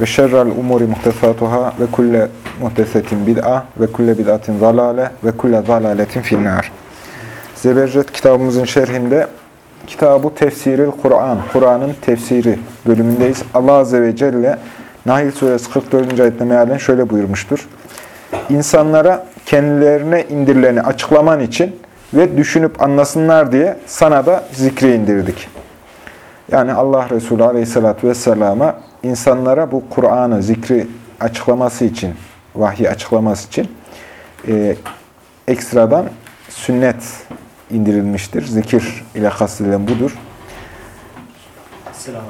ve şerrel umuri muhtesatuhâ ve kulle muhtesetin bid'a ve kulle bid'atin zalale ve kulle zalaletin finnâr. Zebercet kitabımızın şerhinde Kitabı Tefsiril Kur'an, Kur'an'ın tefsiri bölümündeyiz. Allah Azze ve Celle Nahil Suresi 44. ayette mealen şöyle buyurmuştur. İnsanlara kendilerine indirileni açıklaman için ve düşünüp anlasınlar diye sana da zikri indirdik. Yani Allah Resulü Aleyhisselatü Vesselam'a insanlara bu Kur'an'ı, zikri açıklaması için, vahyi açıklaması için e, ekstradan sünnet indirilmiştir. Zikir ile kastedilen budur.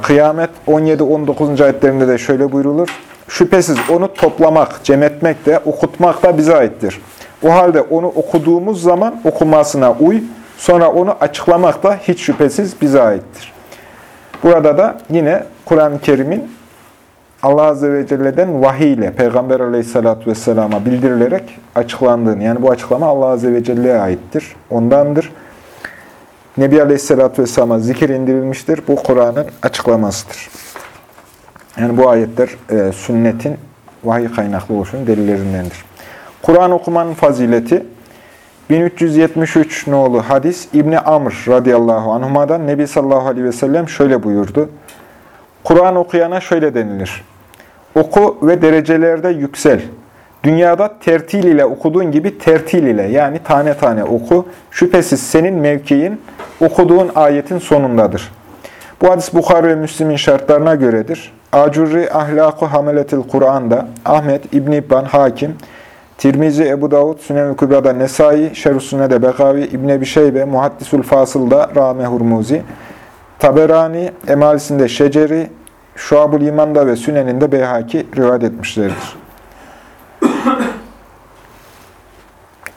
Kıyamet 17-19. ayetlerinde de şöyle buyrulur. Şüphesiz onu toplamak, cem etmek de, okutmak da bize aittir. O halde onu okuduğumuz zaman okumasına uy, sonra onu açıklamak da hiç şüphesiz bize aittir. Burada da yine Kur'an-ı Kerim'in Allah Azze ve Celle'den vahiy ile Peygamber Aleyhisselatü Vesselam'a bildirilerek açıklandığını, yani bu açıklama Allah Azze ve Celle'ye aittir, ondandır. Nebi Aleyhisselatü Vesselam'a zikir indirilmiştir, bu Kur'an'ın açıklamasıdır. Yani bu ayetler e, sünnetin vahiy kaynaklı oluşunun delillerindendir. Kur'an okumanın fazileti 1373 nolu hadis İbni Amr radıyallahu anhuma'dan Nebi sallallahu aleyhi ve sellem şöyle buyurdu. Kur'an okuyana şöyle denilir. Oku ve derecelerde yüksel. Dünyada tertil ile okuduğun gibi tertil ile yani tane tane oku. Şüphesiz senin mevkiin okuduğun ayetin sonundadır. Bu hadis Bukhari ve Müslim'in şartlarına göredir. Acurri Ahlakı Hameletil Kur'an'da Ahmet, İbn İbban, Hakim, Tirmizi, Ebu Davud, Sünem-i Kübra'da Nesai, Şerh-i Begavi, İbn Ebi Şeybe, Muhaddisül Fasıl'da Rame Hurmuzi, Taberani, Emalisinde Şeceri, Şuab-ül İman'da ve Sünen'inde Beyhaki rivayet etmişlerdir.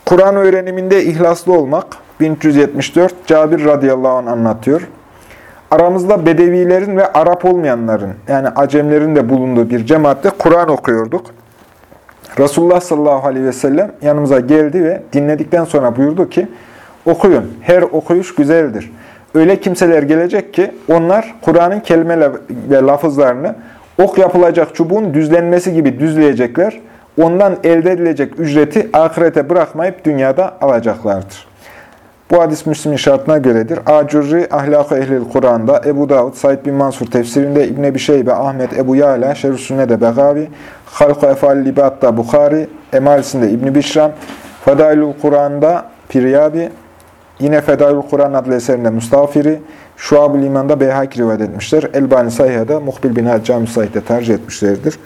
Kur'an öğreniminde ihlaslı olmak 1374 Cabir radıyallahu anh anlatıyor. Aramızda Bedevilerin ve Arap olmayanların yani Acemlerin de bulunduğu bir cemaatte Kur'an okuyorduk. Resulullah sallallahu aleyhi ve sellem yanımıza geldi ve dinledikten sonra buyurdu ki okuyun her okuyuş güzeldir. Öyle kimseler gelecek ki onlar Kur'an'ın kelime ve lafızlarını ok yapılacak çubuğun düzlenmesi gibi düzleyecekler. Ondan elde edilecek ücreti ahirete bırakmayıp dünyada alacaklardır. Bu hadis Müslim'in şartına göredir. Acurri Ahlak-ı Ehlil Kur'an'da, Ebu Davud, Said bin Mansur tefsirinde, İbn Ebi Şeybe, Ahmet, Ebu Yala, Şerif Sünne'de Begavi, Halk-ı Efal Libat'ta Bukhari, Emalisi'nde İbn Bişram, Fedailul Kur'an'da Piryabi, Yine Fedaül Kur'an adlı eserinde Mustafiri, Şuab-ı İman'da Beyhaki rivayet etmişler. Elbani Sayha'da Muhbil bin Hacca Said'de tercih etmişlerdir.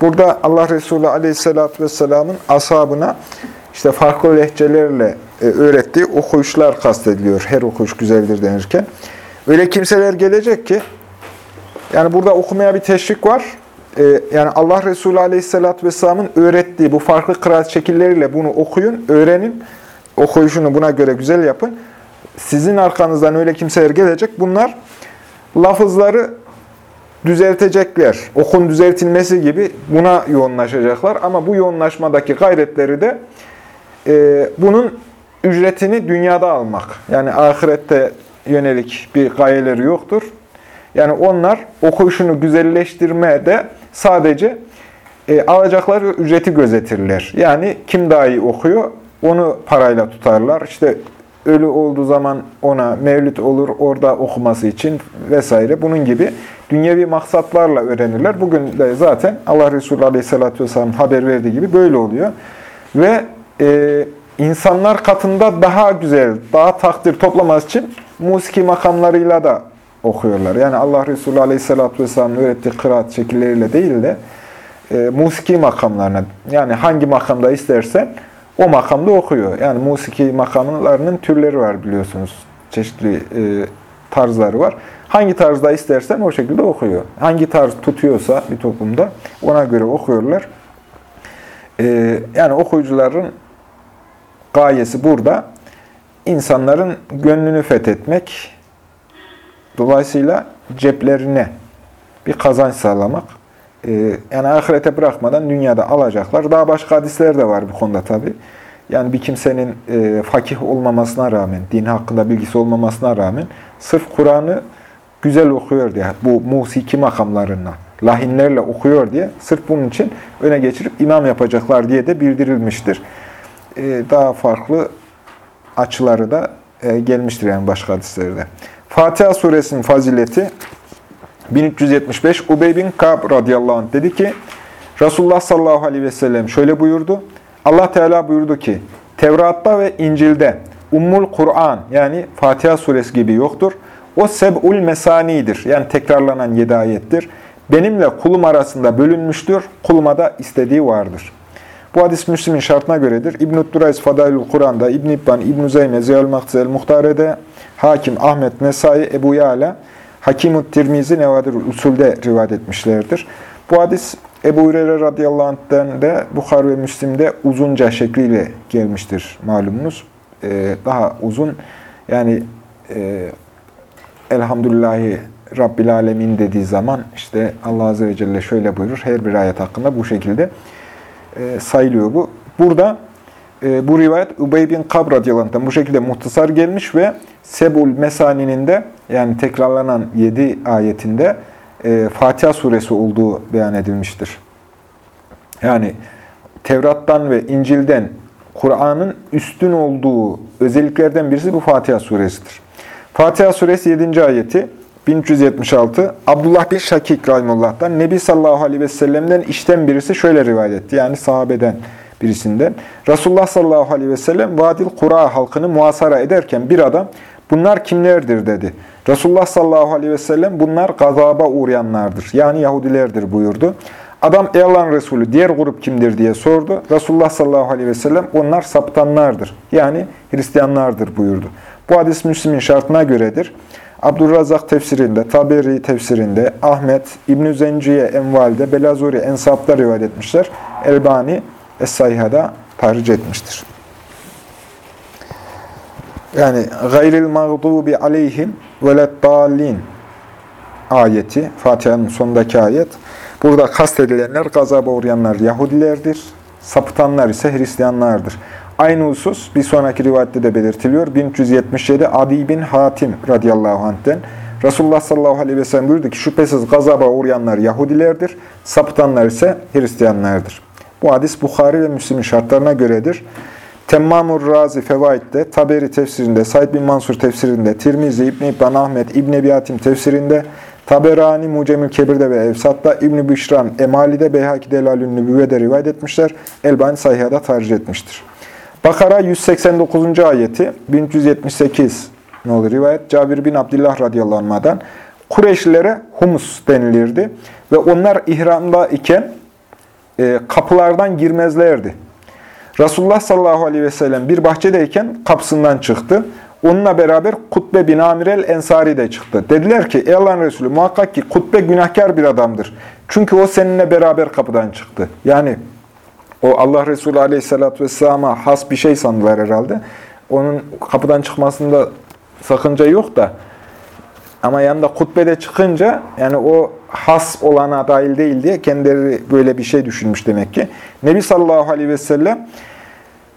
Burada Allah Resulü Aleyhisselatü Vesselam'ın ashabına işte farklı lehçelerle e, öğrettiği okuyuşlar kastediliyor. Her okuyuş güzeldir denirken. Öyle kimseler gelecek ki, yani burada okumaya bir teşvik var. E, yani Allah Resulü Aleyhisselatü Vesselam'ın öğrettiği bu farklı kıraat şekilleriyle bunu okuyun, öğrenin okuyuşunu buna göre güzel yapın. Sizin arkanızdan öyle kimseler gelecek. Bunlar lafızları düzeltecekler. Okun düzeltilmesi gibi buna yoğunlaşacaklar. Ama bu yoğunlaşmadaki gayretleri de e, bunun ücretini dünyada almak. Yani ahirette yönelik bir gayeleri yoktur. Yani onlar okuyuşunu güzelleştirmede sadece e, alacakları ücreti gözetirler. Yani kim daha iyi okuyor, onu parayla tutarlar. İşte ölü olduğu zaman ona mevlüt olur orada okuması için vesaire. Bunun gibi dünyevi maksatlarla öğrenirler. Bugün de zaten Allah Resulü Aleyhisselatü Vesselam haber verdiği gibi böyle oluyor. Ve e, insanlar katında daha güzel, daha takdir toplaması için musiki makamlarıyla da okuyorlar. Yani Allah Resulü Aleyhisselatü Vesselam'ın öğrettiği kıraat şekilleriyle değil de e, musiki makamlarına, yani hangi makamda istersen o makamda okuyor. Yani musiki makamlarının türleri var biliyorsunuz. Çeşitli e, tarzları var. Hangi tarzda istersen o şekilde okuyor. Hangi tarz tutuyorsa bir toplumda ona göre okuyorlar. Ee, yani okuyucuların gayesi burada insanların gönlünü fethetmek, dolayısıyla ceplerine bir kazanç sağlamak. Ee, yani ahirete bırakmadan dünyada alacaklar. Daha başka hadisler de var bu konuda tabi. Yani bir kimsenin e, fakih olmamasına rağmen, din hakkında bilgisi olmamasına rağmen sırf Kur'an'ı güzel okuyor diye, bu musiki makamlarına, lahinlerle okuyor diye, sırf bunun için öne geçirip imam yapacaklar diye de bildirilmiştir. E, daha farklı açıları da e, gelmiştir yani başka hadislerde. Fatiha suresinin fazileti 1375 Ubey bin Kab radıyallahu anh dedi ki Resulullah sallallahu aleyhi ve sellem şöyle buyurdu. Allah Teala buyurdu ki Tevrat'ta ve İncil'de Ummul Kur'an yani Fatiha suresi gibi yoktur. O seb'ul mesanidir. Yani tekrarlanan yedi ayettir. Benimle kulum arasında bölünmüştür. Kuluma da istediği vardır. Bu hadis Müslim'in şartına göredir. İbn-i Durays Fadailül Kur'an'da, İbn-i İbban, İbn-i Zeyme, Ziyal Makzel, Muhtare'de, Hakim, Ahmet, Nesai, Ebu Yala, Hakim-ü Tirmizi, Nevadir Usul'de rivayet etmişlerdir. Bu hadis Ebu Hureyre radıyallahu anh'den de Bukhar ve Müslim'de uzunca şekliyle gelmiştir malumunuz. Ee, daha uzun yani e, Elhamdülillahi Rabbil Alemin dediği zaman işte Allah Azze ve Celle şöyle buyurur. Her bir ayet hakkında bu şekilde e, sayılıyor bu. Burada e, bu rivayet Ubey bin Kab radıyallahu bu şekilde muhtasar gelmiş ve Sebul Mesani'nin de yani tekrarlanan 7 ayetinde e, Fatiha suresi olduğu beyan edilmiştir. Yani Tevrat'tan ve İncil'den Kur'an'ın üstün olduğu özelliklerden birisi bu Fatiha suresidir. Fatiha suresi 7. ayeti 1376 Abdullah bin Şakik Rahimullah'tan Nebi sallallahu aleyhi ve sellem'den işten birisi şöyle rivayet etti. Yani sahabeden birisinden. Resulullah sallallahu aleyhi ve sellem Vadil Kura halkını muhasara ederken bir adam bunlar kimlerdir dedi. Resulullah sallallahu aleyhi ve sellem bunlar gazaba uğrayanlardır. Yani Yahudilerdir buyurdu. Adam ey Allah'ın Resulü diğer grup kimdir diye sordu. Resulullah sallallahu aleyhi ve sellem onlar saptanlardır. Yani Hristiyanlardır buyurdu. Bu hadis Müslim'in şartına göredir. Abdurrazak tefsirinde, Taberi tefsirinde, Ahmet, İbn-i Zenciye Enval'de, Belazuri Ensab'da rivayet etmişler. Elbani Es-Sayha'da tahric etmiştir. Yani gayril mağdubi aleyhim veleddallin ayeti, Fatiha'nın sonundaki ayet. Burada kastedilenler gazaba uğrayanlar Yahudilerdir, sapıtanlar ise Hristiyanlardır. Aynı husus bir sonraki rivayette de belirtiliyor. 1377 Adi bin Hatim radıyallahu anh'ten Resulullah sallallahu aleyhi ve sellem buyurdu ki şüphesiz gazaba uğrayanlar Yahudilerdir, sapıtanlar ise Hristiyanlardır. Bu hadis Bukhari ve Müslim'in şartlarına göredir. Temmamur Razi Fevaid'de, Taberi tefsirinde, Said bin Mansur tefsirinde, Tirmizi, İbn-i İbn Ahmet, İbn-i Ebi tefsirinde, Taberani Mucemül Kebir'de ve Evsat'ta, İbn-i Bişran, Emali'de, Beyhaki'de, Elalün Nübüvve'de rivayet etmişler. Elbani Sayha'da tercih etmiştir. Bakara 189. ayeti, 1378 ne olur rivayet, Cabir bin Abdullah radıyallahu anh'dan Kureyşlilere humus denilirdi ve onlar ihramda iken e, kapılardan girmezlerdi. Resulullah sallallahu aleyhi ve sellem bir bahçedeyken kapısından çıktı. Onunla beraber Kutbe bin Amirel Ensari de çıktı. Dediler ki ey Allah'ın Resulü muhakkak ki Kutbe günahkar bir adamdır. Çünkü o seninle beraber kapıdan çıktı. Yani o Allah Resulü aleyhissalatü vesselama has bir şey sandılar herhalde. Onun kapıdan çıkmasında sakınca yok da ama yanında kutbede çıkınca yani o has olana dahil değil diye kendileri böyle bir şey düşünmüş demek ki. Nebi sallallahu aleyhi ve sellem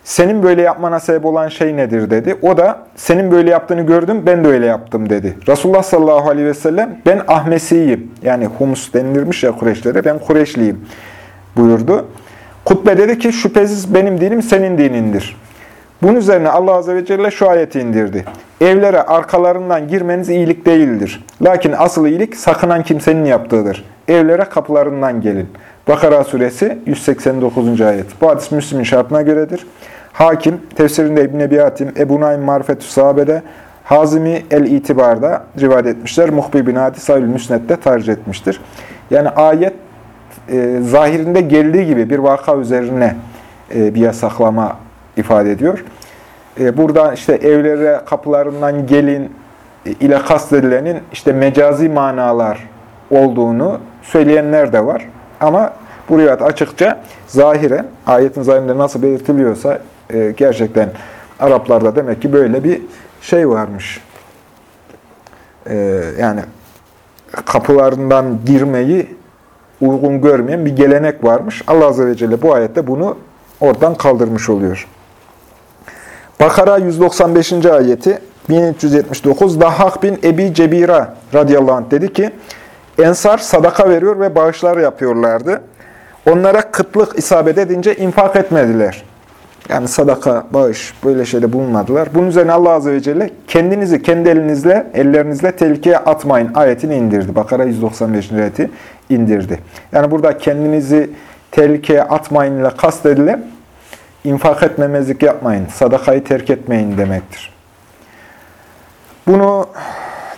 senin böyle yapmana sebep olan şey nedir dedi. O da senin böyle yaptığını gördüm ben de öyle yaptım dedi. Resulullah sallallahu aleyhi ve sellem ben Ahmesiyim. Yani Humus denilirmiş ya Kureyşlere ben Kureyşliyim buyurdu. Kutbe dedi ki şüphesiz benim dinim senin dinindir. Bunun üzerine Allah Azze ve Celle şu ayeti indirdi. Evlere arkalarından girmeniz iyilik değildir. Lakin asıl iyilik sakınan kimsenin yaptığıdır. Evlere kapılarından gelin. Bakara suresi 189. ayet. Bu hadis Müslim'in şartına göredir. Hakim, tefsirinde İbn-i Ebi Hatim, Ebu Naim Marifetü Sahabe'de, Hazimi El-İtibar'da rivayet etmişler. Muhbi bin Hadi Sayül Müsnet'te tercih etmiştir. Yani ayet e, zahirinde geldiği gibi bir vaka üzerine e, bir yasaklama ifade ediyor. E, burada işte evlere kapılarından gelin e, ile kastedilenin işte mecazi manalar olduğunu söyleyenler de var. Ama Bu rivayet açıkça zahiren, ayetin zahirinde nasıl belirtiliyorsa e, gerçekten Araplarda demek ki böyle bir şey varmış. Yani kapılarından girmeyi uygun görmeyen bir gelenek varmış. Allah Azze ve Celle bu ayette bunu oradan kaldırmış oluyor. Bakara 195. ayeti 1379 Dahhak bin Ebi Cebira radıyallahu anh dedi ki Ensar sadaka veriyor ve bağışlar yapıyorlardı. Onlara kıtlık isabet edince infak etmediler. Yani sadaka, bağış böyle şeyde bulunmadılar. Bunun üzerine Allah Azze ve Celle kendinizi kendi elinizle, ellerinizle tehlikeye atmayın ayetini indirdi. Bakara 195. ayeti indirdi. Yani burada kendinizi tehlikeye atmayın ile kastedilen infak etmemezlik yapmayın, sadakayı terk etmeyin demektir. Bunu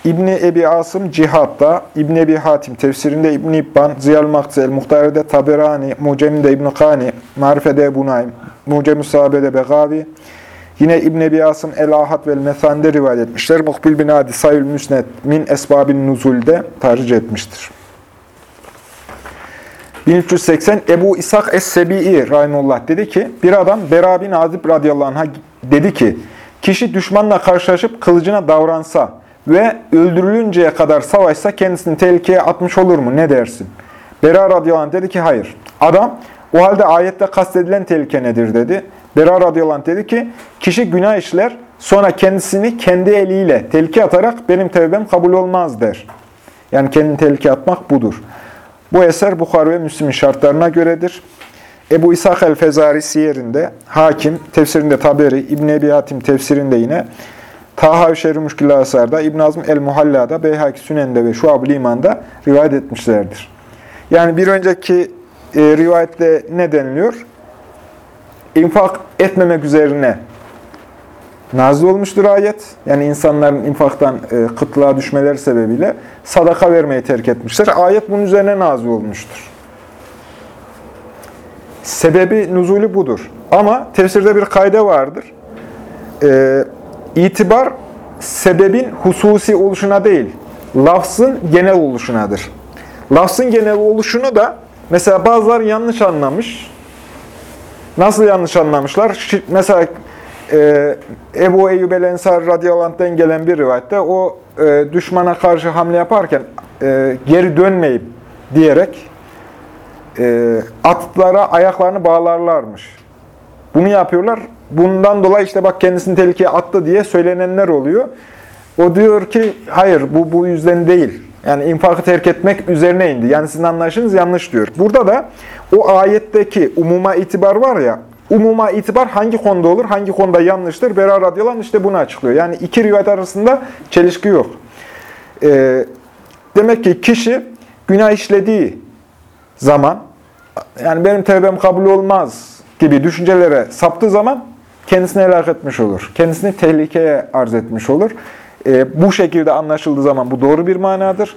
İbni Ebi Asım Cihat'ta, İbni Ebi Hatim tefsirinde İbni İbban, Ziyal Makzel, Muhtare'de Taberani, Mucem'de İbni Kani, Marife'de Ebu Naim, Mucem-i Sahabe'de Begavi, yine İbn Ebi Asım El-Ahad ve El-Mesan'de rivayet etmişler. Muhbil bin Adi Sayül Müsned min Esbabin Nuzul'de tercih etmiştir. 1380 Ebu İshak Es-Sebi'i Rahimullah dedi ki, bir adam Bera bin Azib radıyallahu anh'a dedi ki, kişi düşmanla karşılaşıp kılıcına davransa ve öldürülünceye kadar savaşsa kendisini tehlikeye atmış olur mu? Ne dersin? Bera radıyallahu anh dedi ki, hayır. Adam, o halde ayette kastedilen tehlike nedir dedi. Bera radıyallahu anh dedi ki, kişi günah işler, sonra kendisini kendi eliyle tehlike atarak benim tevbem kabul olmaz der. Yani kendini tehlike atmak budur. Bu eser Bukhari ve Müslim'in şartlarına göredir. Ebu İshak el-Fezari siyerinde, Hakim, tefsirinde Taberi, İbn Ebi tefsirinde yine, Taha Şerri Müşkül Asar'da, İbn Azm el-Muhalla'da, Beyhaki Sünen'de ve Şuab-ı İman'da rivayet etmişlerdir. Yani bir önceki e, rivayette ne deniliyor? İnfak etmemek üzerine nazil olmuştur ayet. Yani insanların infaktan e, kıtlığa düşmeleri sebebiyle sadaka vermeyi terk etmişler. Ayet bunun üzerine nazil olmuştur. Sebebi nuzulü budur. Ama tefsirde bir kayda vardır. E, itibar sebebin hususi oluşuna değil, lafzın genel oluşunadır. Lafzın genel oluşunu da mesela bazıları yanlış anlamış. Nasıl yanlış anlamışlar? Mesela e, Ebu Eyyub el-Ensar radıyallahu gelen bir rivayette o e, düşmana karşı hamle yaparken e, geri dönmeyip diyerek e, atlara ayaklarını bağlarlarmış. Bunu yapıyorlar. Bundan dolayı işte bak kendisini tehlikeye attı diye söylenenler oluyor. O diyor ki hayır bu bu yüzden değil. Yani infakı terk etmek üzerine indi. Yani sizin anlayışınız yanlış diyor. Burada da o ayetteki umuma itibar var ya, umuma itibar hangi konuda olur, hangi konuda yanlıştır? Bera radıyallahu işte bunu açıklıyor. Yani iki rivayet arasında çelişki yok. Ee, demek ki kişi günah işlediği zaman, yani benim tevbem kabul olmaz gibi düşüncelere saptığı zaman kendisini helak etmiş olur. Kendisini tehlikeye arz etmiş olur. E, bu şekilde anlaşıldığı zaman bu doğru bir manadır.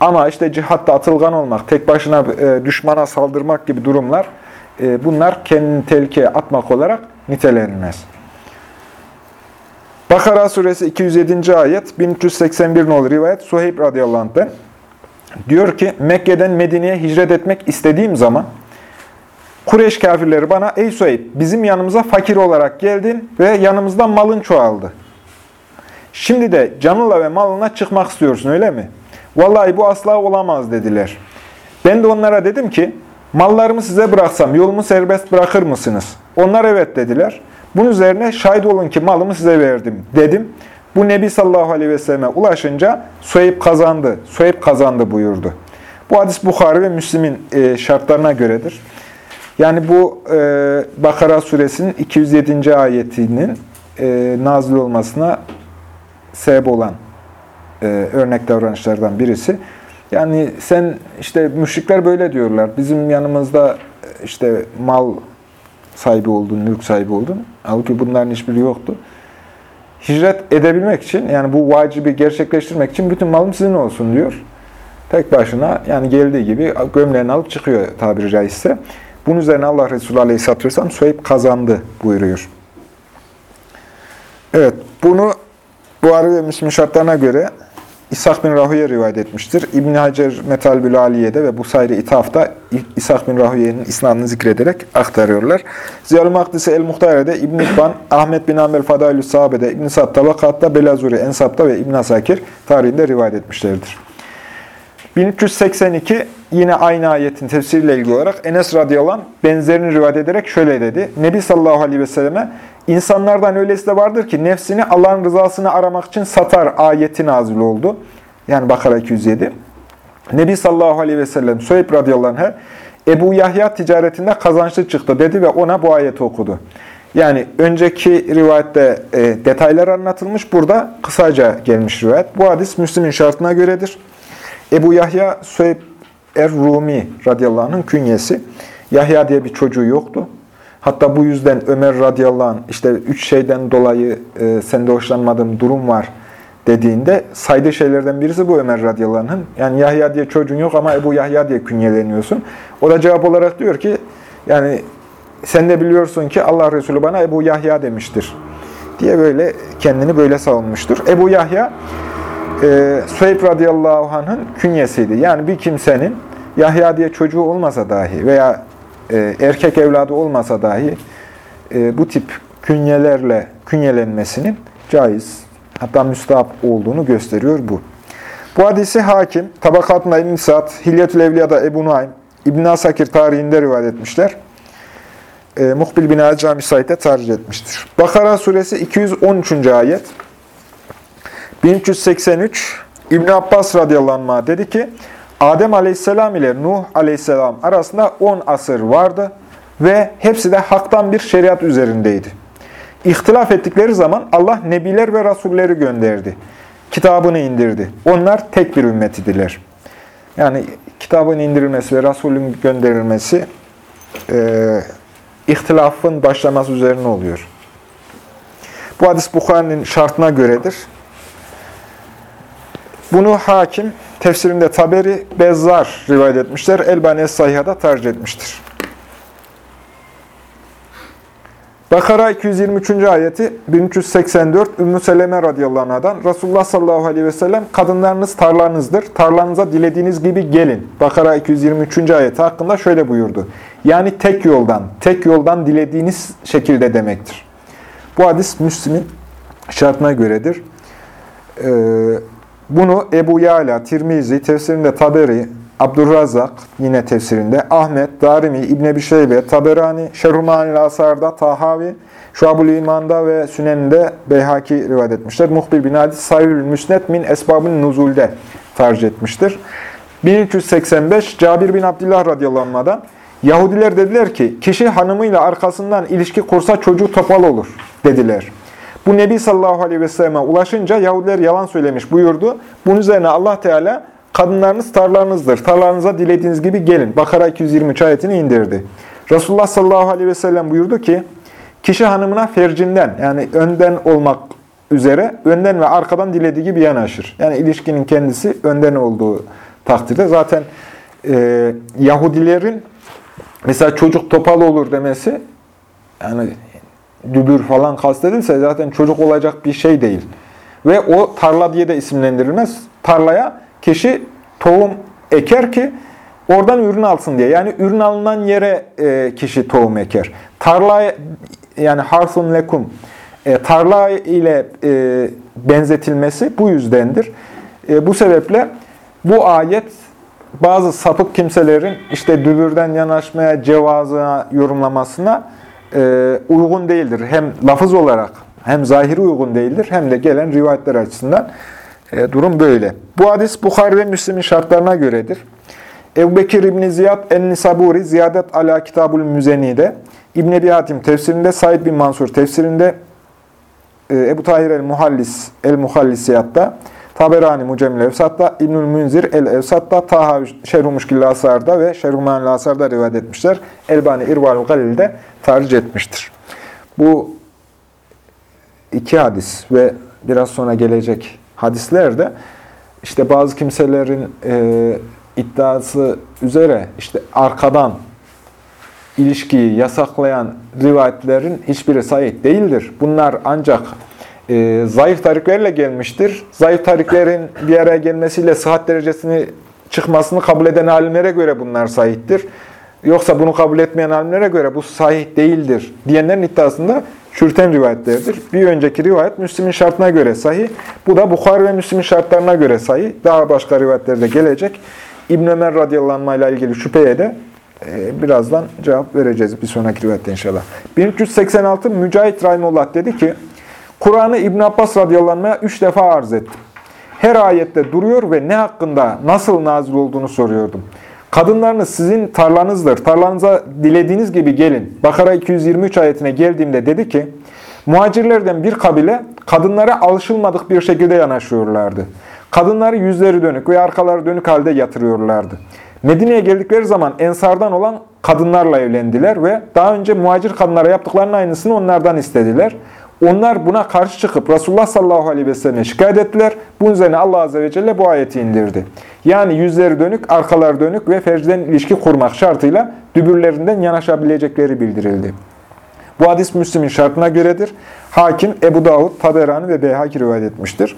Ama işte cihatta atılgan olmak, tek başına e, düşmana saldırmak gibi durumlar, e, bunlar kendini tehlikeye atmak olarak nitelenmez. Bakara suresi 207. ayet, 1381 nolu rivayet, Suheyb radıyallahu anh'den diyor ki, Mekke'den Medine'ye hicret etmek istediğim zaman, Kureyş kafirleri bana, ey Suheyb bizim yanımıza fakir olarak geldin ve yanımızda malın çoğaldı. Şimdi de canınla ve malına çıkmak istiyorsun öyle mi? Vallahi bu asla olamaz dediler. Ben de onlara dedim ki, mallarımı size bıraksam yolumu serbest bırakır mısınız? Onlar evet dediler. Bunun üzerine şahit olun ki malımı size verdim dedim. Bu Nebi sallallahu aleyhi ve selleme ulaşınca Suheyb kazandı, Suheyb kazandı buyurdu. Bu hadis Bukhari ve Müslim'in e, şartlarına göredir. Yani bu e, Bakara suresinin 207. ayetinin e, nazil olmasına sebep olan örnek davranışlardan birisi. Yani sen işte müşrikler böyle diyorlar. Bizim yanımızda işte mal sahibi oldun, mülk sahibi oldun. Halbuki bunların hiçbiri yoktu. Hicret edebilmek için, yani bu vacibi gerçekleştirmek için bütün malım sizin olsun diyor. Tek başına yani geldiği gibi gömleğini alıp çıkıyor tabiri caizse. Bunun üzerine Allah Resulü Aleyhisselatü Vesselam Suheyb kazandı buyuruyor. Evet, bunu Buhari ve Müslim şartlarına göre İshak bin Rahüye rivayet etmiştir. İbn Hacer Metalbül Aliye'de ve Busayri İtaf'ta İshak bin Rahüye'nin isnadını zikrederek aktarıyorlar. Ziyal Makdisi El-Muhtare'de İbn İbban, Ahmet bin Amel Fadailü Sahabe'de, İbn Sa'd Tabakat'ta, Belazuri Ensab'da ve İbn Asakir tarihinde rivayet etmişlerdir. 1382 yine aynı ayetin tefsiriyle ilgili olarak Enes radıyallahu anh benzerini rivayet ederek şöyle dedi. Nebi sallallahu aleyhi ve selleme insanlardan öylesi de vardır ki nefsini Allah'ın rızasını aramak için satar ayeti nazil oldu. Yani Bakara 207. Nebi sallallahu aleyhi ve sellem Süheyb radıyallahu anh'a Ebu Yahya ticaretinde kazançlı çıktı dedi ve ona bu ayeti okudu. Yani önceki rivayette e, detaylar anlatılmış. Burada kısaca gelmiş rivayet. Bu hadis Müslim'in şartına göredir. Ebu Yahya Süheyb Er-Rumi radıyallahu anh'ın künyesi. Yahya diye bir çocuğu yoktu. Hatta bu yüzden Ömer radıyallahu anh işte üç şeyden dolayı e, sende hoşlanmadığım durum var dediğinde saydığı şeylerden birisi bu Ömer radıyallahu anh'ın. Yani Yahya diye çocuğun yok ama Ebu Yahya diye künyeleniyorsun. O da cevap olarak diyor ki yani sen de biliyorsun ki Allah Resulü bana Ebu Yahya demiştir diye böyle kendini böyle savunmuştur. Ebu Yahya e, Süheyb radıyallahu anh'ın künyesiydi. Yani bir kimsenin Yahya diye çocuğu olmasa dahi veya e, erkek evladı olmasa dahi e, bu tip künyelerle künyelenmesinin caiz, hatta müstahap olduğunu gösteriyor bu. Bu hadisi hakim, tabakatında İbn-i Sa'd, Hilyetül Evliya'da Ebu Nuaym, İbn Asakir tarihinde rivayet etmişler. E, Muhbil bin Cami Said'de tercih etmiştir. Bakara suresi 213. ayet. 1383 İbn Abbas radıyallahu anh dedi ki Adem aleyhisselam ile Nuh aleyhisselam arasında 10 asır vardı ve hepsi de haktan bir şeriat üzerindeydi. İhtilaf ettikleri zaman Allah nebiler ve rasulleri gönderdi. Kitabını indirdi. Onlar tek bir ümmetidiler. Yani kitabın indirilmesi ve Resulün gönderilmesi e, ihtilafın başlaması üzerine oluyor. Bu hadis Bukhari'nin şartına göredir. Bunu hakim tefsirinde Taberi, Bezzar rivayet etmişler. Elbani Es-Sahiha'da tercih etmiştir. Bakara 223. ayeti 1384 Ümmü Seleme radıyallahu anh'dan Resulullah sallallahu aleyhi ve sellem kadınlarınız tarlanızdır. Tarlanıza dilediğiniz gibi gelin. Bakara 223. ayeti hakkında şöyle buyurdu. Yani tek yoldan, tek yoldan dilediğiniz şekilde demektir. Bu hadis Müslim'in şartına göredir. Ee, bunu Ebu Yala, Tirmizi, tefsirinde Taberi, Abdurrazak yine tefsirinde, Ahmet, Darimi, İbn Ebi Şeybe, Taberani, Şerhumanil Asar'da, Tahavi, Şuab-ül İman'da ve Sünen'de Beyhaki rivayet etmişler. Muhbir bin Hadis, Sayül Müsnet min Esbab'ın Nuzul'de tercih etmiştir. 1385 Cabir bin Abdullah radıyallahu anh'dan Yahudiler dediler ki, kişi hanımıyla arkasından ilişki kursa çocuğu topal olur dediler. Bu Nebi sallallahu aleyhi ve selleme ulaşınca Yahudiler yalan söylemiş buyurdu. Bunun üzerine Allah Teala kadınlarınız tarlarınızdır. Tarlarınıza dilediğiniz gibi gelin. Bakara 223 ayetini indirdi. Resulullah sallallahu aleyhi ve sellem buyurdu ki, kişi hanımına fercinden yani önden olmak üzere önden ve arkadan dilediği gibi yanaşır. Yani ilişkinin kendisi önden olduğu takdirde zaten e, Yahudilerin mesela çocuk topal olur demesi yani dübür falan kastedilse zaten çocuk olacak bir şey değil. Ve o tarla diye de isimlendirilmez. Tarlaya kişi tohum eker ki oradan ürün alsın diye. Yani ürün alınan yere e, kişi tohum eker. Tarla yani harsun lekum e, tarla ile e, benzetilmesi bu yüzdendir. Bu sebeple bu ayet bazı sapık kimselerin işte dübürden yanaşmaya, cevazına yorumlamasına e, uygun değildir. Hem lafız olarak hem zahiri uygun değildir hem de gelen rivayetler açısından e, durum böyle. Bu hadis Bukhari ve Müslim'in şartlarına göredir. Ebu Bekir İbni Ziyad En-Nisaburi Ziyadet Ala Kitabul Müzeni'de, İbn Ebi Hatim tefsirinde, Said bin Mansur tefsirinde, e, Ebu Tahir el-Muhallis El-Muhallisiyat'ta, Taberani Mucemmil Evsat'ta, İbnül Münzir El-Evsat'ta, Taha Şerhu Muşkil Asar'da ve Şerhu Manil Asar'da rivayet etmişler. Elbani İrval Galil'de tercih etmiştir. Bu iki hadis ve biraz sonra gelecek hadislerde işte bazı kimselerin e, iddiası üzere işte arkadan ilişkiyi yasaklayan rivayetlerin hiçbiri sahih değildir. Bunlar ancak e, zayıf tariklerle gelmiştir. Zayıf tariklerin bir araya gelmesiyle sıhhat derecesini çıkmasını kabul eden alimlere göre bunlar sahihtir. Yoksa bunu kabul etmeyen alimlere göre bu sahih değildir diyenlerin iddiasında çürüten rivayetlerdir. Bir önceki rivayet Müslim'in şartına göre sahih. Bu da Bukhari ve Müslim'in şartlarına göre sahih. Daha başka rivayetlerde gelecek. İbn Ömer radıyallahu ile ilgili şüpheye de e, birazdan cevap vereceğiz bir sonraki rivayette inşallah. 1386 Mücahit Rahimullah dedi ki, Kur'an'ı İbn Abbas radıyallahu üç defa arz ettim. Her ayette duruyor ve ne hakkında nasıl nazil olduğunu soruyordum. Kadınlarınız sizin tarlanızdır. Tarlanıza dilediğiniz gibi gelin. Bakara 223 ayetine geldiğimde dedi ki, muhacirlerden bir kabile kadınlara alışılmadık bir şekilde yanaşıyorlardı. Kadınları yüzleri dönük ve arkaları dönük halde yatırıyorlardı. Medine'ye geldikleri zaman ensardan olan kadınlarla evlendiler ve daha önce muhacir kadınlara yaptıklarının aynısını onlardan istediler. Onlar buna karşı çıkıp Resulullah sallallahu aleyhi ve selleme şikayet ettiler. Bunun üzerine Allah azze ve celle bu ayeti indirdi. Yani yüzleri dönük, arkalar dönük ve fercden ilişki kurmak şartıyla dübürlerinden yanaşabilecekleri bildirildi. Bu hadis Müslim'in şartına göredir. Hakim, Ebu Davud, Taberani ve Beyhaki rivayet etmiştir.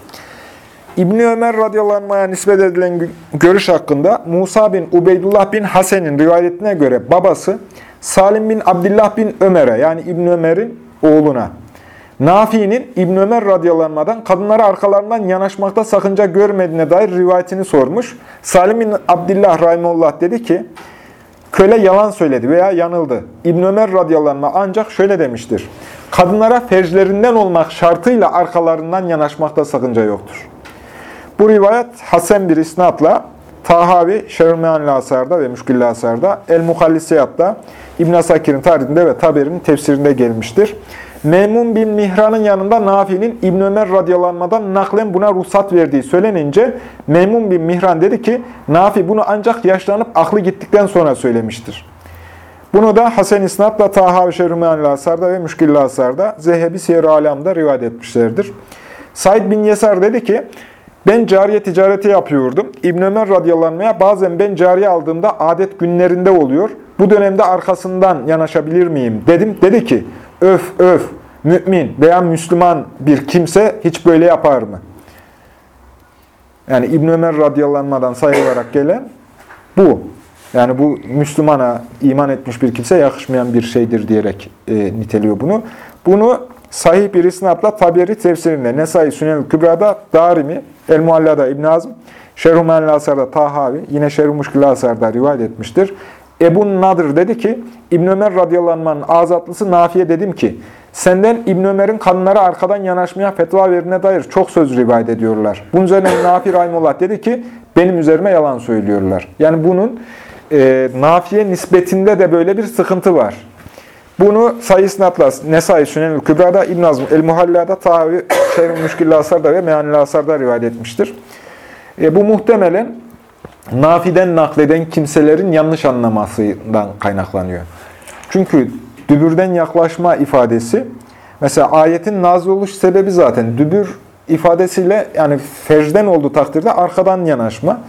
İbni Ömer radıyallahu anh'a nispet edilen görüş hakkında Musa bin Ubeydullah bin Hasen'in rivayetine göre babası Salim bin Abdullah bin Ömer'e yani İbni Ömer'in oğluna Nafi'nin İbn Ömer radıyallahu kadınlara arkalarından yanaşmakta sakınca görmediğine dair rivayetini sormuş. Salim bin Abdullah rahimullah dedi ki, köle yalan söyledi veya yanıldı. İbn Ömer radıyallahu ancak şöyle demiştir. Kadınlara feclerinden olmak şartıyla arkalarından yanaşmakta sakınca yoktur. Bu rivayet Hasan bir isnatla Tahavi, Şermean Lasar'da ve Müşkil Lasar'da, El-Muhallisiyat'ta, İbn-i Sakir'in tarihinde ve Taberi'nin tefsirinde gelmiştir. Memun bin Mihran'ın yanında Nafi'nin İbn Ömer radyalanmadan naklen buna ruhsat verdiği söylenince Memun bin Mihran dedi ki Nafi bunu ancak yaşlanıp aklı gittikten sonra söylemiştir. Bunu da Hasan İsnat'la Taha ve Şerümen Lasar'da ve Müşkil Lasar'da Zehebi Siyer-i Alam'da rivayet etmişlerdir. Said bin Yesar dedi ki ben cariye ticareti yapıyordum. İbn Ömer radyalanmaya bazen ben cariye aldığımda adet günlerinde oluyor. Bu dönemde arkasından yanaşabilir miyim? Dedim. Dedi ki öf öf mümin veya Müslüman bir kimse hiç böyle yapar mı? Yani İbn Ömer radyalanmadan sayılarak gelen bu. Yani bu Müslümana iman etmiş bir kimse yakışmayan bir şeydir diyerek e, niteliyor bunu. Bunu sahih bir isnatla Taberi tefsirinde, Nesai Sünel Kübra'da, Darimi, El Mualla'da İbn Azm, Şerhu Menlasar'da Tahavi, yine Şerhu Muşkil Asar'da rivayet etmiştir. Ebu Nadir dedi ki, İbn Ömer radıyallahu azatlısı Nafi'ye dedim ki, senden İbn Ömer'in kadınlara arkadan yanaşmaya fetva verdiğine dair çok söz rivayet ediyorlar. Bunun üzerine Nafi Rahimullah dedi ki, benim üzerime yalan söylüyorlar. Yani bunun e, Nafi'ye nispetinde de böyle bir sıkıntı var. Bunu Sayısın Atlas, Nesai Sünenül Kübra'da, İbn Azm el-Muhalla'da, Tahavi, Şerif Müşkilli Asar'da ve Mehanil Asar'da rivayet etmiştir. E, bu muhtemelen Nafi'den nakleden kimselerin yanlış anlamasından kaynaklanıyor. Çünkü dübürden yaklaşma ifadesi, mesela ayetin nazil oluş sebebi zaten dübür ifadesiyle yani fecden olduğu takdirde arkadan yanaşma.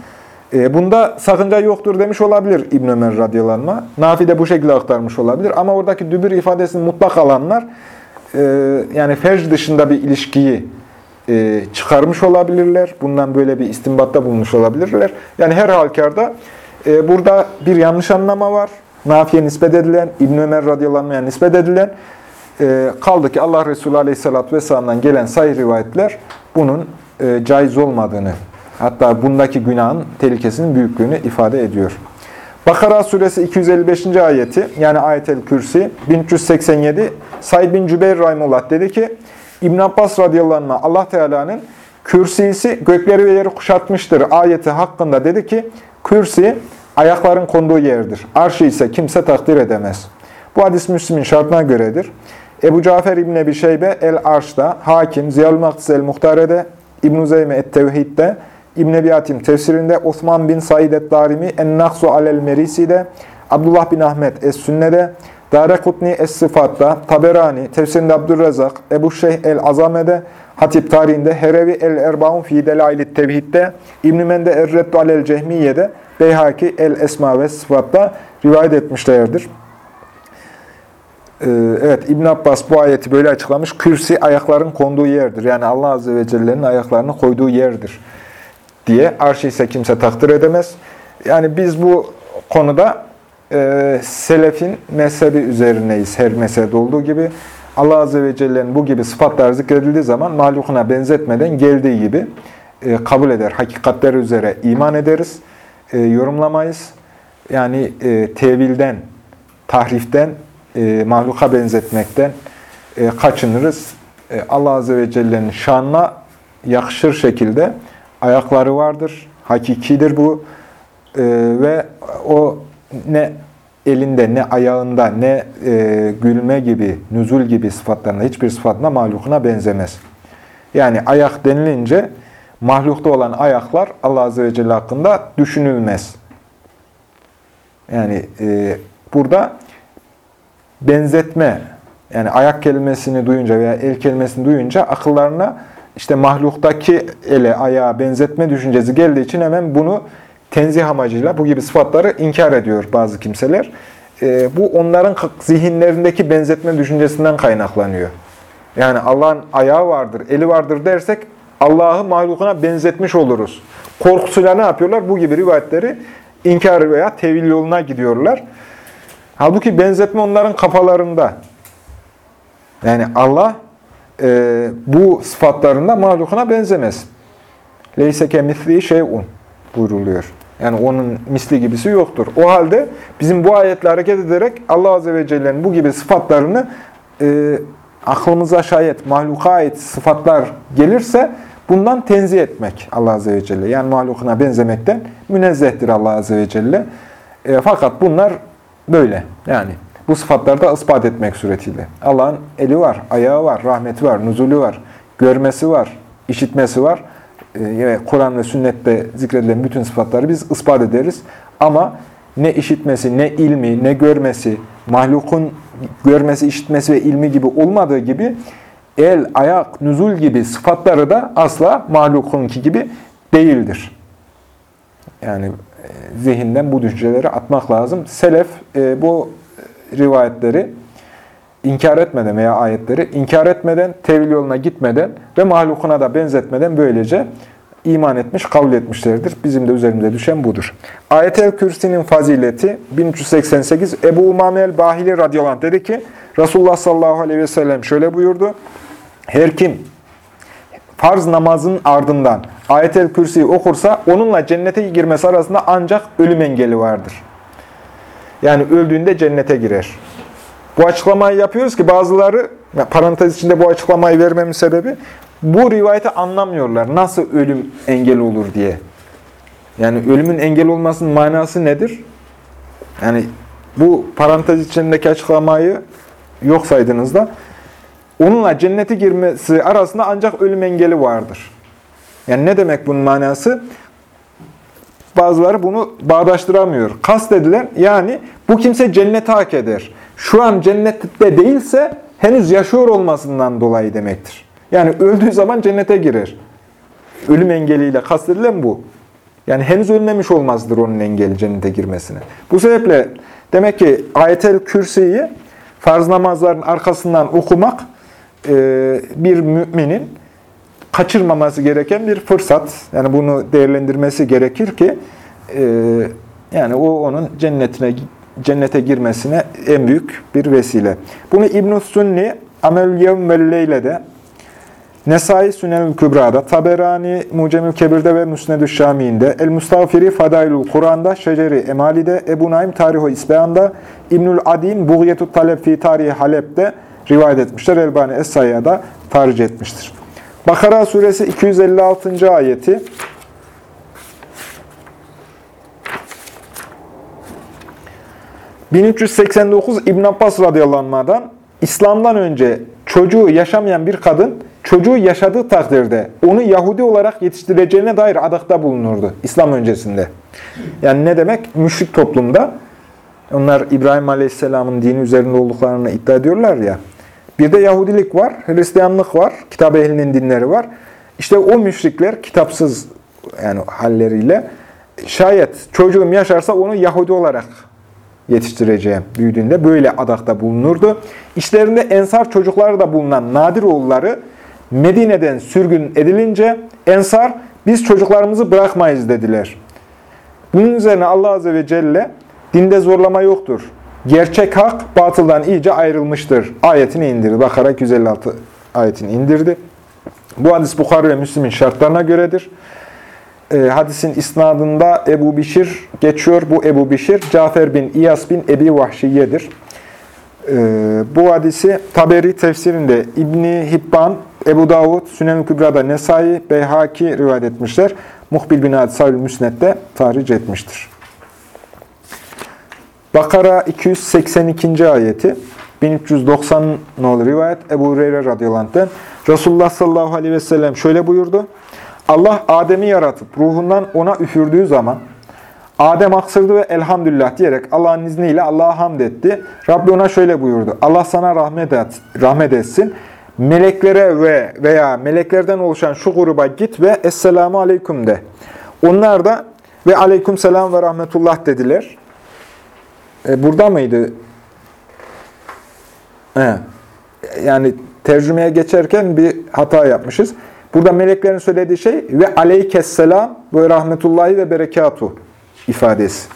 E, bunda sakınca yoktur demiş olabilir İbn Ömer radıyallahu. Nafi de bu şekilde aktarmış olabilir. Ama oradaki dübür ifadesini mutlak alanlar e, yani fecr dışında bir ilişkiyi e, çıkarmış olabilirler. Bundan böyle bir istimbatta bulmuş olabilirler. Yani her halükarda e, burada bir yanlış anlama var. Nafi'ye nispet edilen, İbn Ömer radıyallahu nispet edilen e, kaldı ki Allah Resulü aleyhissalatü vesselam'dan gelen sayı rivayetler bunun e, caiz olmadığını, hatta bundaki günahın tehlikesinin büyüklüğünü ifade ediyor. Bakara suresi 255. ayeti yani ayet-el kürsi 1387 Said bin Cübeyr Rahimullah dedi ki İbn Abbas radıyallahu anh Allah Teala'nın kürsisi gökleri ve yeri kuşatmıştır ayeti hakkında dedi ki kürsi ayakların konduğu yerdir. Arşı ise kimse takdir edemez. Bu hadis Müslim'in şartına göredir. Ebu Cafer İbni Ebi Şeybe El-Arş'da, Hakim, Ziyal-ı Maktis El-Muhtare'de, İbn-i Zeyme Et-Tevhid'de, İbn-i Ebi tefsirinde, Osman bin Said Et-Darimi En-Naksu Alel-Merisi'de, Abdullah bin Ahmet Es-Sünne'de, Darekutni Es-Sıfat'ta, Taberani, tefsirinde Abdurrazak, Ebu Şeyh El-Azame'de, Hatip tarihinde, Herevi El-Erbaun fi Delailit Tevhid'de, İbn-i Mende Er-Reddu Ee, evet İbn Abbas bu ayeti böyle açıklamış. Kürsi ayakların konduğu yerdir. Yani Allah Azze ve Celle'nin ayaklarını koyduğu yerdir diye. Arşı ise kimse takdir edemez. Yani biz bu konuda e, selefin mezhebi üzerineyiz her mezhebde olduğu gibi. Allah Azze ve Celle'nin bu gibi sıfatlar zikredildiği zaman mahlukuna benzetmeden geldiği gibi e, kabul eder. Hakikatler üzere iman ederiz. E, yorumlamayız. Yani e, tevilden, tahriften, e, mahluka benzetmekten e, kaçınırız. E, Allah Azze ve Celle'nin şanına yakışır şekilde ayakları vardır. Hakikidir bu. E, ve o ne elinde, ne ayağında, ne e, gülme gibi, nüzul gibi sıfatlarında hiçbir sıfatına mahlukuna benzemez. Yani ayak denilince mahlukta olan ayaklar Allah Azze ve Celle hakkında düşünülmez. Yani e, burada benzetme, yani ayak kelimesini duyunca veya el kelimesini duyunca akıllarına işte mahluktaki ele, ayağa benzetme düşüncesi geldiği için hemen bunu tenzih amacıyla bu gibi sıfatları inkar ediyor bazı kimseler. E, bu onların zihinlerindeki benzetme düşüncesinden kaynaklanıyor. Yani Allah'ın ayağı vardır, eli vardır dersek Allah'ı mahlukuna benzetmiş oluruz. Korkusuyla ne yapıyorlar? Bu gibi rivayetleri inkar veya tevil yoluna gidiyorlar. Halbuki benzetme onların kafalarında. Yani Allah e, bu sıfatlarında mahlukuna benzemez. Leyse kemisliği şeyun buyruluyor. Yani onun misli gibisi yoktur. O halde bizim bu ayetle hareket ederek Allah Azze ve Celle'nin bu gibi sıfatlarını e, aklımıza şayet mahluka ait sıfatlar gelirse bundan tenzih etmek Allah Azze ve Celle. Yani mahlukuna benzemekten münezzehtir Allah Azze ve Celle. E, fakat bunlar böyle. Yani bu sıfatları da ispat etmek suretiyle. Allah'ın eli var, ayağı var, rahmeti var, nuzulü var, görmesi var, işitmesi var. Ee, Kur'an ve sünnette zikredilen bütün sıfatları biz ispat ederiz. Ama ne işitmesi, ne ilmi, ne görmesi, mahlukun görmesi, işitmesi ve ilmi gibi olmadığı gibi el, ayak, nüzul gibi sıfatları da asla mahlukunki gibi değildir. Yani e, zihinden bu düşünceleri atmak lazım. Selef e, bu rivayetleri inkar etmeden veya ayetleri inkar etmeden, tevil yoluna gitmeden ve mahlukuna da benzetmeden böylece iman etmiş, kabul etmişlerdir. Bizim de üzerimize düşen budur. Ayet-el Kürsi'nin fazileti 1388 Ebu Umame el-Bahili radıyallahu dedi ki Resulullah sallallahu aleyhi ve sellem şöyle buyurdu. Her kim farz namazın ardından ayet-el Kürsi'yi okursa onunla cennete girmesi arasında ancak ölüm engeli vardır. Yani öldüğünde cennete girer. Bu açıklamayı yapıyoruz ki bazıları, parantez içinde bu açıklamayı vermemin sebebi, bu rivayeti anlamıyorlar. Nasıl ölüm engel olur diye. Yani ölümün engel olmasının manası nedir? Yani bu parantez içindeki açıklamayı yok saydığınızda, onunla cennete girmesi arasında ancak ölüm engeli vardır. Yani ne demek bunun manası? Bazıları bunu bağdaştıramıyor. Kast edilen yani bu kimse cennete hak eder. Şu an cennette değilse henüz yaşıyor olmasından dolayı demektir. Yani öldüğü zaman cennete girer. Ölüm engeliyle kastedilen bu. Yani henüz ölmemiş olmazdır onun engeli cennete girmesine. Bu sebeple demek ki ayetel kürsiyi farz namazların arkasından okumak e, bir müminin kaçırmaması gereken bir fırsat. Yani bunu değerlendirmesi gerekir ki e, yani o onun cennetine cennete girmesine en büyük bir vesile. Bunu İbn-i Sunni Amel Yevm ve Leyle'de Nesai Sünenül Kübra'da, Taberani Mucemül Kebir'de ve Müsnedü Şami'inde, El-Mustafiri Fadailul Kur'an'da, Şeceri Emali'de, Ebu Naim Tarihu İsbehan'da, İbnül Adin Buğyetut Talep fi Tarihi Halep'te rivayet etmişler. Elbani Es-Sayya'da da tarih etmiştir. Bakara suresi 256. ayeti ...1389 İbn Abbas radıyallahu İslam'dan önce çocuğu yaşamayan bir kadın çocuğu yaşadığı takdirde onu Yahudi olarak yetiştireceğine dair adakta bulunurdu İslam öncesinde. Yani ne demek? Müşrik toplumda onlar İbrahim Aleyhisselam'ın dini üzerinde olduklarını iddia ediyorlar ya. Bir de Yahudilik var, Hristiyanlık var, kitap ehlinin dinleri var. İşte o müşrikler kitapsız yani halleriyle şayet çocuğum yaşarsa onu Yahudi olarak yetiştireceğim büyüdüğünde. Böyle adakta bulunurdu. İşlerinde ensar çocukları da bulunan Nadir oğulları Medine'den sürgün edilince ensar biz çocuklarımızı bırakmayız dediler. Bunun üzerine Allah Azze ve Celle dinde zorlama yoktur. Gerçek hak batıldan iyice ayrılmıştır. Ayetini indirdi. Bakara 256 ayetini indirdi. Bu hadis Bukhari ve Müslim'in şartlarına göredir. E, hadisin isnadında Ebu Bişir geçiyor. Bu Ebu Bişir, Cafer bin İyas bin Ebi Vahşiye'dir. E, bu hadisi Taberi tefsirinde İbni Hibban, Ebu Davud, Sünen-i Kübra'da Nesai, Beyhaki rivayet etmişler. Muhbil bin Hadisavül Müsnet'te tahric etmiştir. Bakara 282. ayeti 1390 nolu rivayet Ebu Hureyre radıyallahu anh'ten Resulullah sallallahu aleyhi ve sellem şöyle buyurdu. Allah Adem'i yaratıp ruhundan ona üfürdüğü zaman Adem aksırdı ve elhamdülillah diyerek Allah'ın izniyle Allah'a hamd etti. Rabbi ona şöyle buyurdu. Allah sana rahmet, et, rahmet etsin. Meleklere ve veya meleklerden oluşan şu gruba git ve Esselamu Aleyküm de. Onlar da ve Aleyküm Selam ve Rahmetullah dediler. E, burada mıydı? He. Yani tercümeye geçerken bir hata yapmışız. Burada meleklerin söylediği şey ve aleykesselam ve rahmetullahi ve berekatuhu ifadesi.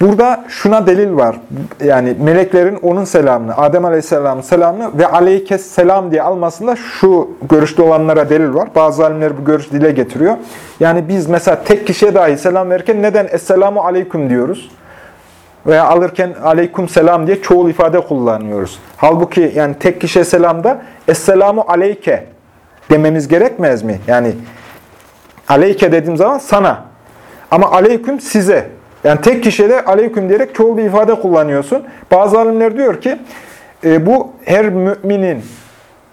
Burada şuna delil var. Yani meleklerin onun selamını, Adem Aleyhisselam'ın selamını ve aleykesselam diye almasında şu görüşte olanlara delil var. Bazı alimler bu görüş dile getiriyor. Yani biz mesela tek kişiye dahi selam verirken neden Esselamu Aleyküm diyoruz? Veya alırken Aleyküm Selam diye çoğul ifade kullanıyoruz. Halbuki yani tek kişiye selamda Esselamu Aleyke dememiz gerekmez mi? Yani Aleyke dediğim zaman sana. Ama Aleyküm size. Yani tek kişiye de aleyküm diyerek çoğul bir ifade kullanıyorsun. Bazı alimler diyor ki e, bu her müminin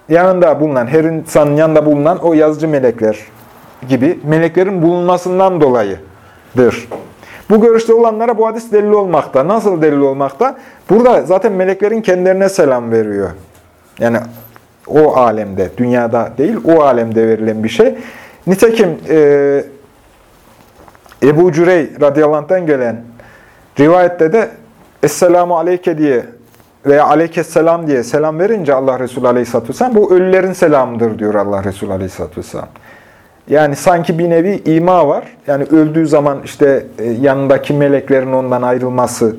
yanında bulunan, her insanın yanında bulunan o yazıcı melekler gibi meleklerin bulunmasından dolayıdır. Bu görüşte olanlara bu hadis delil olmakta. Nasıl delil olmakta? Burada zaten meleklerin kendilerine selam veriyor. Yani o alemde, dünyada değil, o alemde verilen bir şey. Nitekim e, Ebu Cürey radıyallahu gelen rivayette de Esselamu aleyke diye veya aleykesselam diye selam verince Allah Resulü aleyhisselatü vesselam bu ölülerin selamıdır diyor Allah Resulü aleyhisselatü vesselam. Yani sanki bir nevi ima var. Yani öldüğü zaman işte e, yanındaki meleklerin ondan ayrılması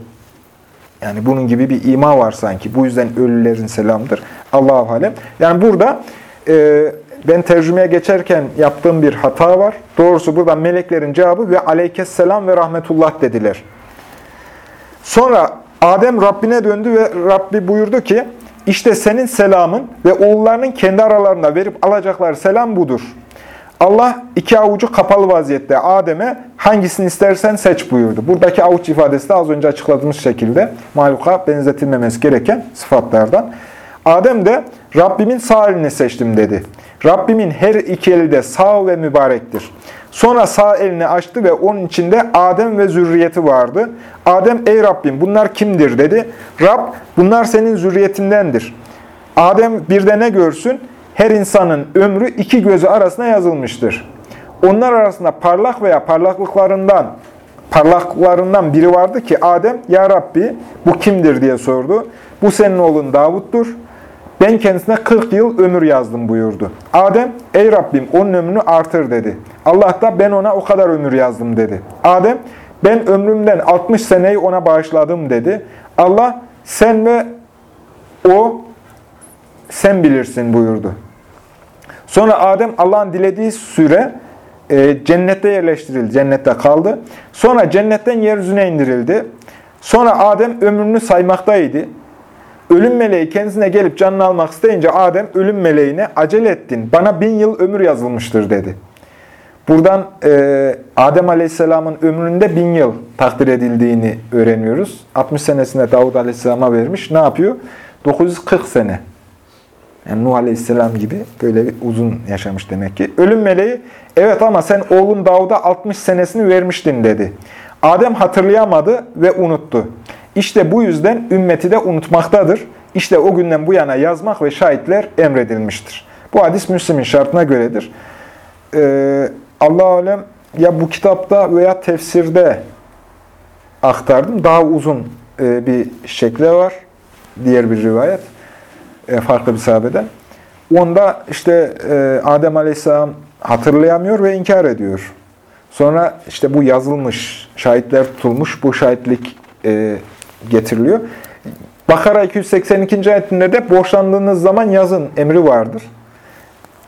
yani bunun gibi bir ima var sanki. Bu yüzden ölülerin selamıdır. Allahu. Yani burada e, ben tercümeye geçerken yaptığım bir hata var. Doğrusu burada meleklerin cevabı ve aleykesselam ve rahmetullah dediler. Sonra Adem Rabbine döndü ve Rabbi buyurdu ki, işte senin selamın ve oğullarının kendi aralarında verip alacakları selam budur. Allah iki avucu kapalı vaziyette Adem'e hangisini istersen seç buyurdu. Buradaki avuç ifadesi de az önce açıkladığımız şekilde mahluka benzetilmemesi gereken sıfatlardan. Adem de Rabbimin sağ elini seçtim dedi. Rabbimin her iki eli de sağ ve mübarektir. Sonra sağ elini açtı ve onun içinde Adem ve zürriyeti vardı. Adem ey Rabbim bunlar kimdir dedi. Rab bunlar senin zürriyetindendir. Adem bir de ne görsün? Her insanın ömrü iki gözü arasında yazılmıştır. Onlar arasında parlak veya parlaklıklarından parlaklarından biri vardı ki Adem, Ya Rabbi bu kimdir diye sordu. Bu senin oğlun Davut'tur. Ben kendisine 40 yıl ömür yazdım buyurdu. Adem, ey Rabbim onun ömrünü artır dedi. Allah da ben ona o kadar ömür yazdım dedi. Adem, ben ömrümden 60 seneyi ona bağışladım dedi. Allah, sen ve o, sen bilirsin buyurdu. Sonra Adem Allah'ın dilediği süre e, cennette yerleştirildi, cennette kaldı. Sonra cennetten yeryüzüne indirildi. Sonra Adem ömrünü saymaktaydı. Ölüm meleği kendisine gelip canını almak isteyince Adem ölüm meleğine acele ettin. Bana bin yıl ömür yazılmıştır dedi. Buradan e, Adem Aleyhisselam'ın ömründe bin yıl takdir edildiğini öğreniyoruz. 60 senesinde Davud Aleyhisselam'a vermiş. Ne yapıyor? 940 sene. Yani Nuh Aleyhisselam gibi böyle uzun yaşamış demek ki. Ölüm meleği, evet ama sen oğlun Davud'a 60 senesini vermiştin dedi. Adem hatırlayamadı ve unuttu. İşte bu yüzden ümmeti de unutmaktadır. İşte o günden bu yana yazmak ve şahitler emredilmiştir. Bu hadis Müslim'in şartına göredir. Ee, Allah alem ya bu kitapta veya tefsirde aktardım. Daha uzun e, bir şekli var. Diğer bir rivayet. E, farklı bir sahabeden. Onda işte e, Adem Aleyhisselam hatırlayamıyor ve inkar ediyor. Sonra işte bu yazılmış, şahitler tutulmuş, bu şahitlik e, getiriliyor. Bakara 282. ayetinde de boşandığınız zaman yazın emri vardır.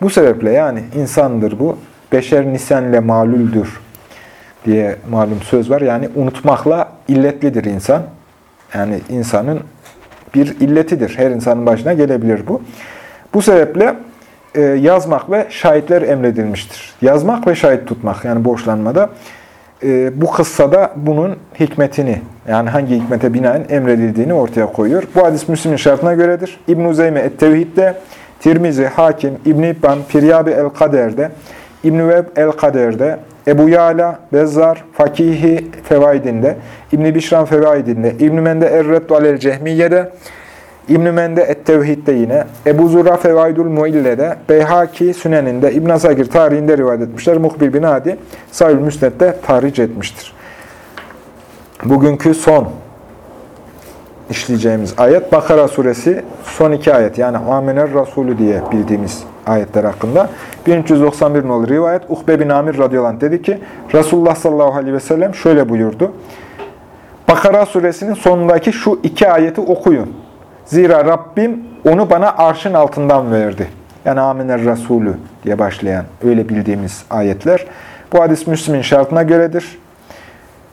Bu sebeple yani insandır bu. Beşer nisenle malüldür diye malum söz var. Yani unutmakla illetlidir insan. Yani insanın bir illetidir. Her insanın başına gelebilir bu. Bu sebeple e, yazmak ve şahitler emredilmiştir. Yazmak ve şahit tutmak yani borçlanmada. E, bu kıssada bunun hikmetini yani hangi hikmete binaen emredildiğini ortaya koyuyor. Bu hadis Müslim'in şartına göredir. İbn-i Zeyme Et-Tevhid'de, Tirmizi, Hakim, İbn-i İbban, Firyabi El-Kader'de, İbn-i Veb El-Kader'de, Ebu Yala, Bezzar, Fakihi Fevaidinde, İbn-i Bişran Fevaidinde, İbn-i Mende Er-Reddu Alel-Cehmiye'de, İbn-i Mende Et-Tevhid'de yine, Ebu Zura Fevaidul Muille'de, Beyhaki Sünen'inde, İbn-i Asakir tarihinde rivayet etmişler. Muhbir bin Adi, Sahül Müsned'de tahric etmiştir. Bugünkü son işleyeceğimiz ayet Bakara suresi son iki ayet. Yani Amener Rasulü diye bildiğimiz ayetler hakkında. 1391 nolu rivayet Uhbe bin Amir radıyallahu dedi ki Resulullah sallallahu aleyhi ve sellem şöyle buyurdu. Bakara suresinin sonundaki şu iki ayeti okuyun. Zira Rabbim onu bana arşın altından verdi. Yani Amener Rasulü diye başlayan öyle bildiğimiz ayetler. Bu hadis Müslim'in şartına göredir.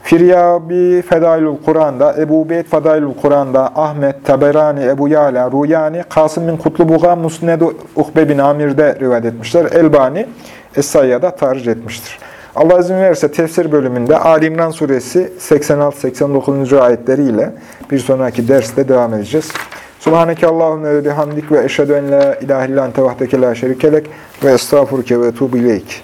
Firyabi Fedailul Kur'an'da, Ebu Ubeyd Fedailul Kur'an'da, Ahmet, Taberani, Ebu Yala, Ruyani, Kasım bin Kutlubuğa, Musned-i Uhbe bin Amir'de rivayet etmişler. Elbani, Es-Sayya'da tarih etmiştir. Allah izin verirse tefsir bölümünde Ali İmran suresi 86-89. ayetleriyle bir sonraki derste devam edeceğiz. Subhaneke Allahümme ve bihamdik ve eşhedü en la ilahe illan tevahdeke la şerikelek ve estağfurke ve etubu ileyk.